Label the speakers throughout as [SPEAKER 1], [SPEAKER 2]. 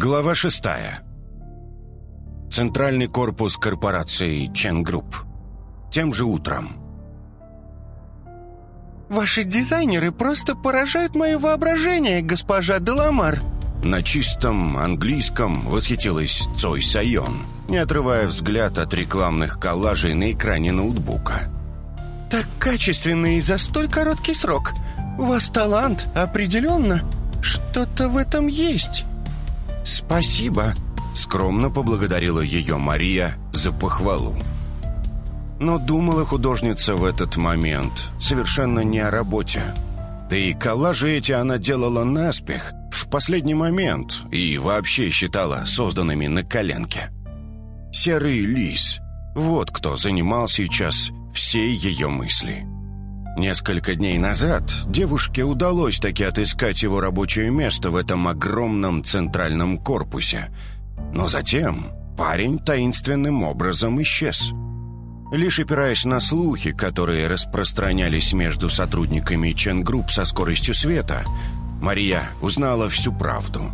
[SPEAKER 1] Глава шестая. Центральный корпус корпорации Чен Групп. Тем же утром.
[SPEAKER 2] «Ваши дизайнеры просто поражают мое воображение, госпожа Деламар!»
[SPEAKER 1] На чистом английском восхитилась Цой Сайон, не отрывая взгляд от рекламных коллажей на экране ноутбука.
[SPEAKER 2] «Так качественно и за столь короткий срок. У вас талант, определенно. Что-то в этом есть».
[SPEAKER 1] «Спасибо», — скромно поблагодарила ее Мария за похвалу. Но думала художница в этот момент совершенно не о работе. Да и коллажи эти она делала наспех, в последний момент, и вообще считала созданными на коленке. Серый лис — вот кто занимал сейчас все ее мысли. Несколько дней назад девушке удалось таки отыскать его рабочее место в этом огромном центральном корпусе. Но затем парень таинственным образом исчез. Лишь опираясь на слухи, которые распространялись между сотрудниками Ченгрупп со скоростью света, Мария узнала всю правду.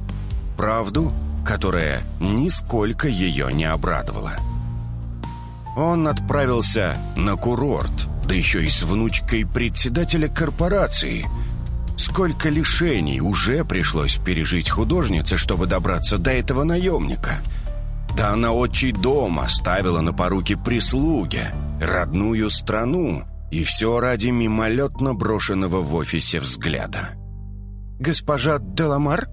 [SPEAKER 1] Правду, которая нисколько ее не обрадовала. Он отправился на курорт – да еще и с внучкой председателя корпорации. Сколько лишений уже пришлось пережить художнице, чтобы добраться до этого наемника. Да она отчий дом оставила на поруки прислуги, родную страну, и все ради мимолетно брошенного в офисе взгляда. «Госпожа Деламар?»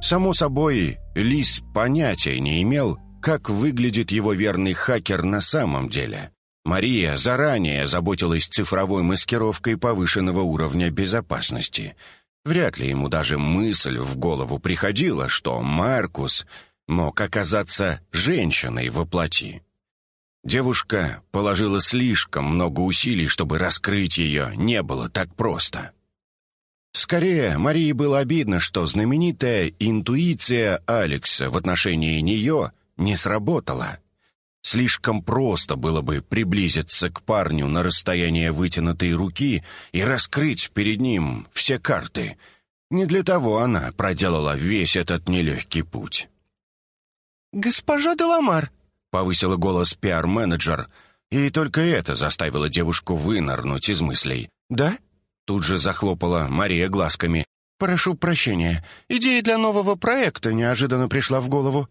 [SPEAKER 1] Само собой, Лис понятия не имел, как выглядит его верный хакер на самом деле. Мария заранее заботилась цифровой маскировкой повышенного уровня безопасности. Вряд ли ему даже мысль в голову приходила, что Маркус мог оказаться женщиной во плоти. Девушка положила слишком много усилий, чтобы раскрыть ее не было так просто. Скорее, Марии было обидно, что знаменитая интуиция Алекса в отношении нее не сработала. Слишком просто было бы приблизиться к парню на расстояние вытянутой руки и раскрыть перед ним все карты. Не для того она проделала весь этот нелегкий путь.
[SPEAKER 2] «Госпожа Деламар», —
[SPEAKER 1] повысила голос пиар-менеджер, и только это заставило девушку вынырнуть из мыслей. «Да?» — тут же захлопала Мария глазками. «Прошу прощения, идея для нового проекта неожиданно пришла в голову».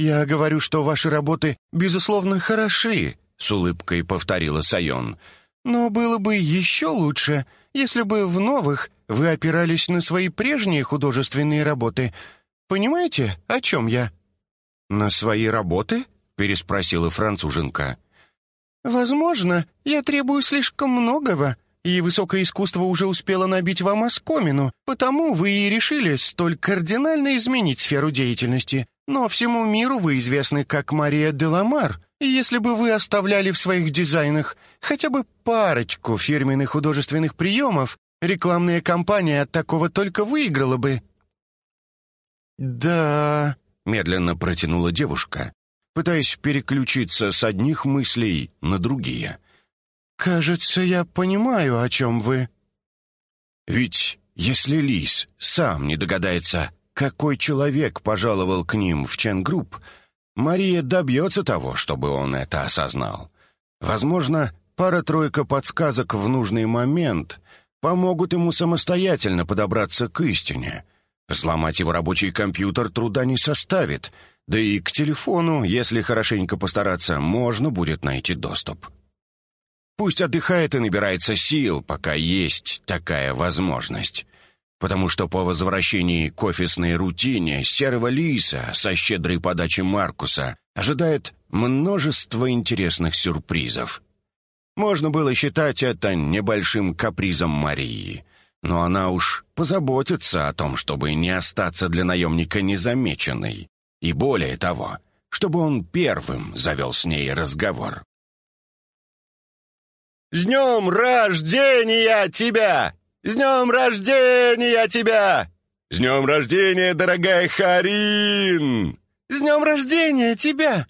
[SPEAKER 1] «Я говорю, что ваши работы, безусловно, хороши», — с улыбкой повторила Сайон. «Но было бы еще лучше, если бы в новых вы опирались на свои прежние художественные работы. Понимаете, о чем я?» «На свои работы?» — переспросила француженка. «Возможно, я требую слишком многого, и высокое искусство уже успело набить вам оскомину, потому вы и решили столь кардинально изменить сферу деятельности. Но всему миру вы известны как Мария Деламар, и если бы вы оставляли в своих дизайнах хотя бы парочку фирменных художественных приемов, рекламная кампания от такого только выиграла бы». «Да...» — медленно протянула девушка, пытаясь переключиться с одних мыслей на другие. «Кажется, я понимаю, о чем вы». «Ведь если Лис сам не догадается, какой человек пожаловал к ним в Ченгрупп, Мария добьется того, чтобы он это осознал. Возможно, пара-тройка подсказок в нужный момент помогут ему самостоятельно подобраться к истине. Взломать его рабочий компьютер труда не составит, да и к телефону, если хорошенько постараться, можно будет найти доступ. Пусть отдыхает и набирается сил, пока есть такая возможность потому что по возвращении к офисной рутине серого лиса со щедрой подачи Маркуса ожидает множество интересных сюрпризов. Можно было считать это небольшим капризом Марии, но она уж позаботится о том, чтобы не остаться для наемника незамеченной, и более того, чтобы он первым завел с ней разговор.
[SPEAKER 3] «С днем рождения тебя!» «С днем рождения тебя! С днем рождения, дорогая Харин! С днем рождения тебя!»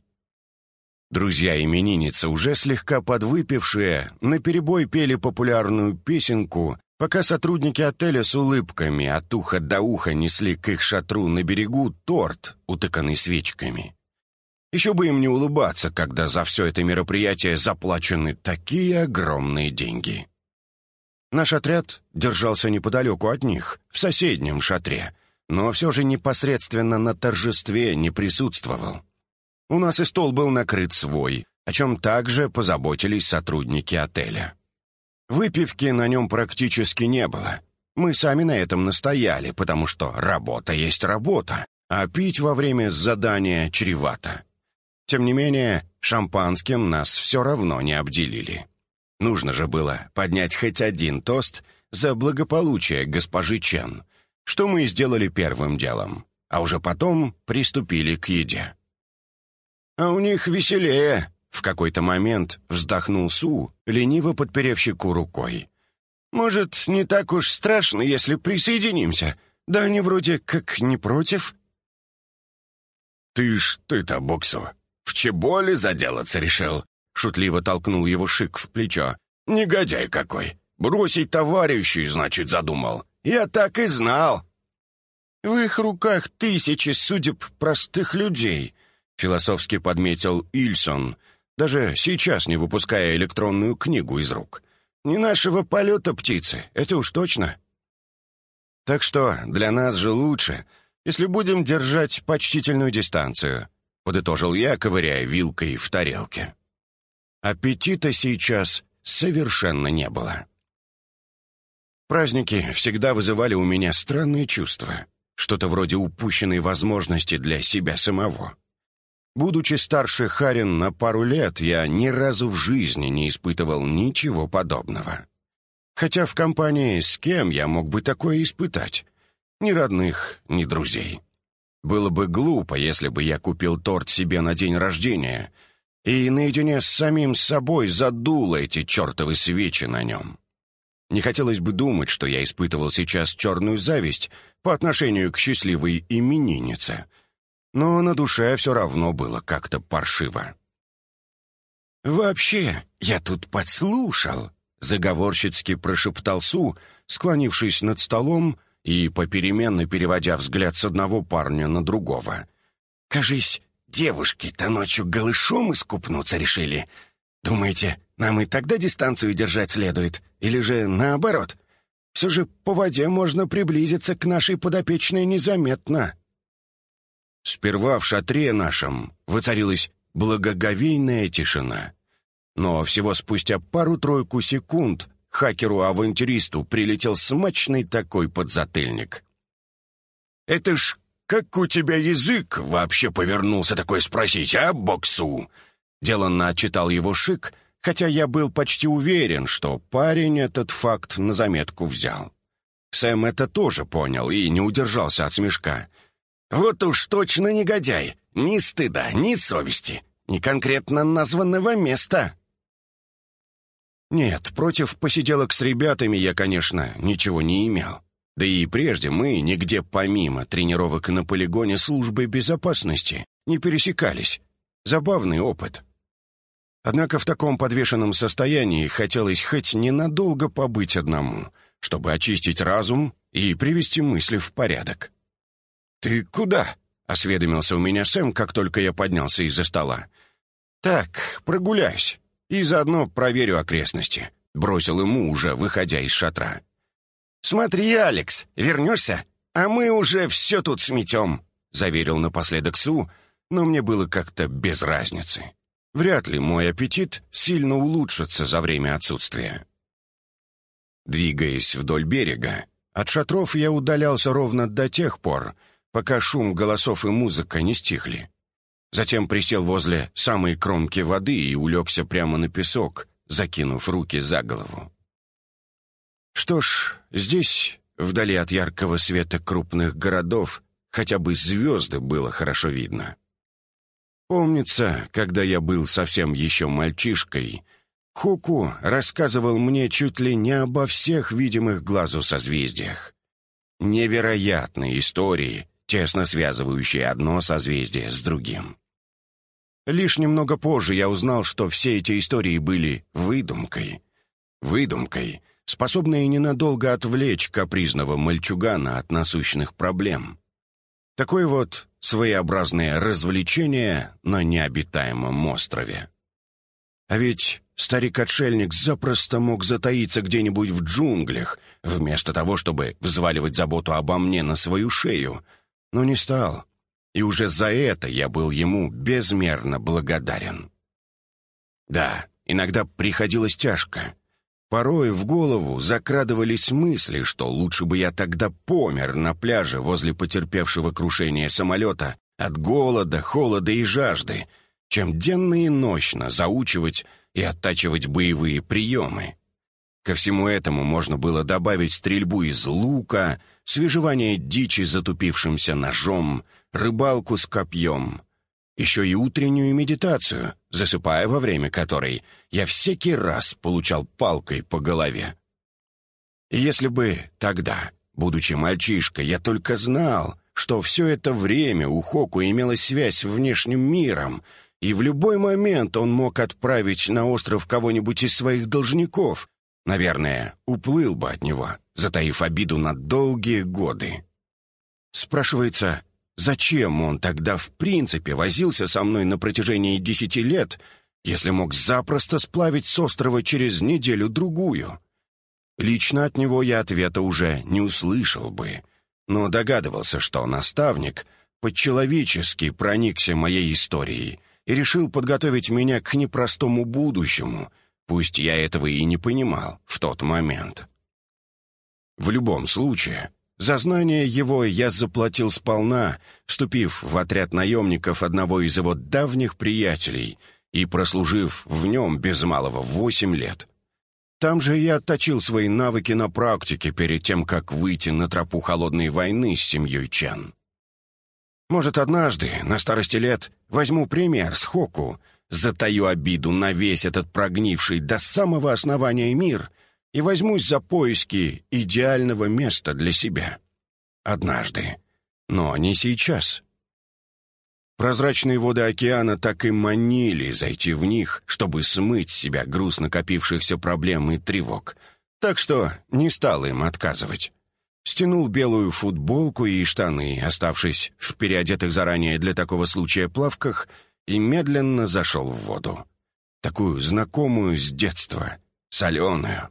[SPEAKER 1] Друзья именинницы, уже слегка подвыпившие, наперебой пели популярную песенку Пока сотрудники отеля с улыбками от уха до уха несли к их шатру на берегу торт, утыканный свечками. Еще бы им не улыбаться, когда за все это мероприятие заплачены такие огромные деньги. Наш отряд держался неподалеку от них, в соседнем шатре, но все же непосредственно на торжестве не присутствовал. У нас и стол был накрыт свой, о чем также позаботились сотрудники отеля. Выпивки на нем практически не было. Мы сами на этом настояли, потому что работа есть работа, а пить во время задания чревато. Тем не менее, шампанским нас все равно не обделили. Нужно же было поднять хоть один тост за благополучие госпожи Чен, что мы и сделали первым делом, а уже потом приступили к еде. «А у них веселее», — в какой-то момент вздохнул Су, лениво подперев щеку рукой. «Может, не так уж страшно, если присоединимся? Да они вроде как не против».
[SPEAKER 3] «Ты ж ты-то, Боксу, в чеболе заделаться решил?» Шутливо толкнул его Шик в плечо. «Негодяй какой! Бросить товарищей, значит, задумал. Я так и знал!»
[SPEAKER 2] «В их руках тысячи судеб простых людей», — философски подметил Ильсон, даже сейчас не выпуская электронную книгу из рук. «Не нашего полета птицы, это уж точно». «Так что для нас же лучше, если будем держать почтительную дистанцию», — подытожил я, ковыряя вилкой в тарелке. Аппетита сейчас совершенно не было. Праздники всегда вызывали у меня странные чувства, что-то вроде упущенной возможности для себя самого. Будучи старше Харин на пару лет, я ни разу в жизни не испытывал ничего подобного. Хотя в компании с кем я мог бы такое испытать? Ни родных, ни друзей. Было бы глупо, если бы я купил торт себе на день рождения и наедине с самим собой задул эти чертовы свечи на нем. Не хотелось бы думать, что я испытывал сейчас черную зависть по отношению к счастливой имениннице, но на душе все равно было как-то паршиво. «Вообще, я тут подслушал», — заговорщицки прошептал Су, склонившись над столом и попеременно переводя взгляд с одного парня на другого. «Кажись, девушки-то ночью голышом искупнуться решили. Думаете, нам и тогда дистанцию держать следует? Или же наоборот? Все же по воде можно приблизиться к нашей подопечной незаметно». Сперва в шатре нашем воцарилась благоговейная тишина. Но всего спустя пару-тройку секунд хакеру-авантюристу прилетел смачный такой подзатыльник. «Это ж как у тебя язык вообще повернулся такой спросить, а, Боксу?» Деланно отчитал его Шик, хотя я был почти уверен, что парень этот факт на заметку взял. Сэм это тоже понял и не удержался от смешка — вот уж точно негодяй. Ни стыда, ни совести, ни конкретно названного места. Нет, против посиделок с ребятами я, конечно, ничего не имел. Да и прежде мы нигде помимо тренировок на полигоне службы безопасности не пересекались. Забавный опыт. Однако в таком подвешенном состоянии хотелось хоть ненадолго побыть одному, чтобы очистить разум и привести мысли в порядок. «Ты куда?» — осведомился у меня Сэм, как только я поднялся из-за стола. «Так, прогуляюсь и заодно проверю окрестности», — бросил ему, уже выходя из шатра. «Смотри, Алекс, вернешься, а мы уже все тут сметем», — заверил напоследок Су, но мне было как-то без разницы. Вряд ли мой аппетит сильно улучшится за время отсутствия. Двигаясь вдоль берега, от шатров я удалялся ровно до тех пор, пока шум голосов и музыка не стихли. Затем присел возле самой кромки воды и улегся прямо на песок, закинув руки за голову. Что ж, здесь, вдали от яркого света крупных городов, хотя бы звезды было хорошо видно. Помнится, когда я был совсем еще мальчишкой, Хуку рассказывал мне чуть ли не обо всех видимых глазу созвездиях. Невероятные истории, тесно связывающие одно созвездие с другим. Лишь немного позже я узнал, что все эти истории были выдумкой. Выдумкой,
[SPEAKER 1] способные ненадолго отвлечь капризного мальчугана от насущных проблем. Такое вот своеобразное развлечение на необитаемом острове. А ведь старик-отшельник запросто мог затаиться где-нибудь в джунглях, вместо того, чтобы взваливать заботу обо мне на свою шею, но не стал. И уже за это я был ему безмерно благодарен. Да, иногда приходилось тяжко. Порой в голову закрадывались мысли, что лучше бы я тогда помер на пляже возле потерпевшего крушения самолета от голода, холода и жажды, чем денно и ночно заучивать и оттачивать боевые приемы. Ко всему этому можно было добавить стрельбу из лука, свежевание дичи затупившимся ножом, рыбалку с копьем, еще и утреннюю медитацию, засыпая во время которой я всякий раз получал палкой по голове. если бы тогда, будучи мальчишкой, я только знал, что все это время у Хоку имелась связь с внешним миром, и в любой момент он мог отправить на остров кого-нибудь из своих должников, наверное, уплыл бы от него, затаив обиду на долгие годы. Спрашивается, Зачем он тогда в принципе возился со мной на протяжении десяти лет, если мог запросто сплавить с острова через неделю-другую? Лично от него я ответа уже не услышал бы, но догадывался, что наставник по-человечески проникся моей историей и решил подготовить меня к непростому будущему, пусть я этого и не понимал в тот момент. В любом случае, за знание его я заплатил сполна, вступив в отряд наемников одного из его давних приятелей и прослужив в нем без малого восемь лет. Там же я отточил свои навыки на практике перед тем, как выйти на тропу холодной войны с семьей Чен. Может, однажды, на старости лет, возьму пример с Хоку, затаю обиду на весь этот прогнивший до самого основания мир и возьмусь за поиски идеального места для себя. Однажды. Но не сейчас. Прозрачные воды океана так и манили зайти в них, чтобы смыть с себя груз накопившихся проблем и тревог. Так что не стал им отказывать. Стянул белую футболку и штаны, оставшись в переодетых заранее для такого случая плавках, и медленно зашел в воду. Такую знакомую с детства, соленую.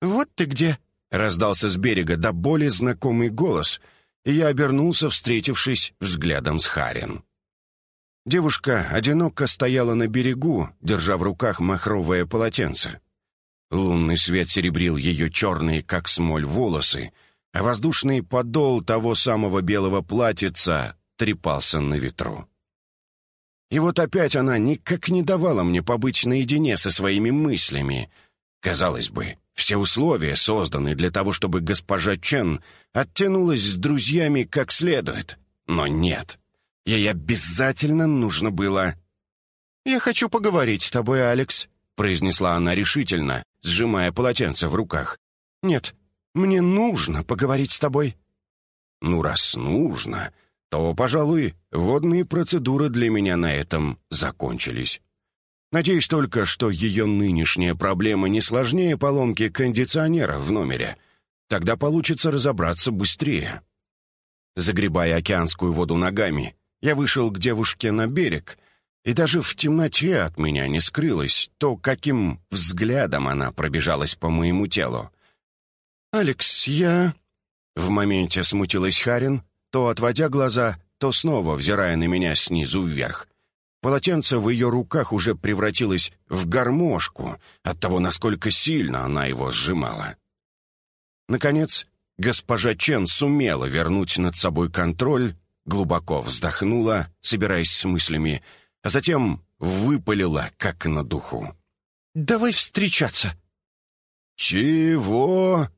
[SPEAKER 2] «Вот ты где!» — раздался с берега до боли знакомый голос, и я обернулся, встретившись взглядом с Харин. Девушка одиноко стояла на берегу, держа в руках махровое полотенце. Лунный свет серебрил ее черные, как смоль, волосы, а воздушный подол того самого белого платьица трепался на ветру. И вот опять она никак не давала мне побыть наедине со своими мыслями. Казалось бы, все условия созданы для того, чтобы госпожа Чен оттянулась с друзьями как следует. Но нет. Ей обязательно нужно было... «Я хочу поговорить с тобой, Алекс», — произнесла она решительно, сжимая полотенце в руках. «Нет, мне нужно поговорить с тобой». «Ну, раз нужно, то, пожалуй, водные процедуры для меня на этом закончились». Надеюсь только, что ее нынешняя проблема не сложнее поломки кондиционера в номере. Тогда получится разобраться быстрее. Загребая океанскую воду ногами, я вышел к девушке на берег, и даже в темноте от меня не скрылось то, каким взглядом она пробежалась по моему телу. «Алекс, я...» В моменте смутилась Харин, то отводя глаза, то снова взирая на меня снизу вверх. Полотенце в ее руках уже превратилось в гармошку от того, насколько сильно она его сжимала. Наконец, госпожа Чен сумела вернуть над собой контроль, глубоко вздохнула, собираясь с мыслями, а затем выпалила, как на духу. «Давай встречаться!»
[SPEAKER 1] «Чего?»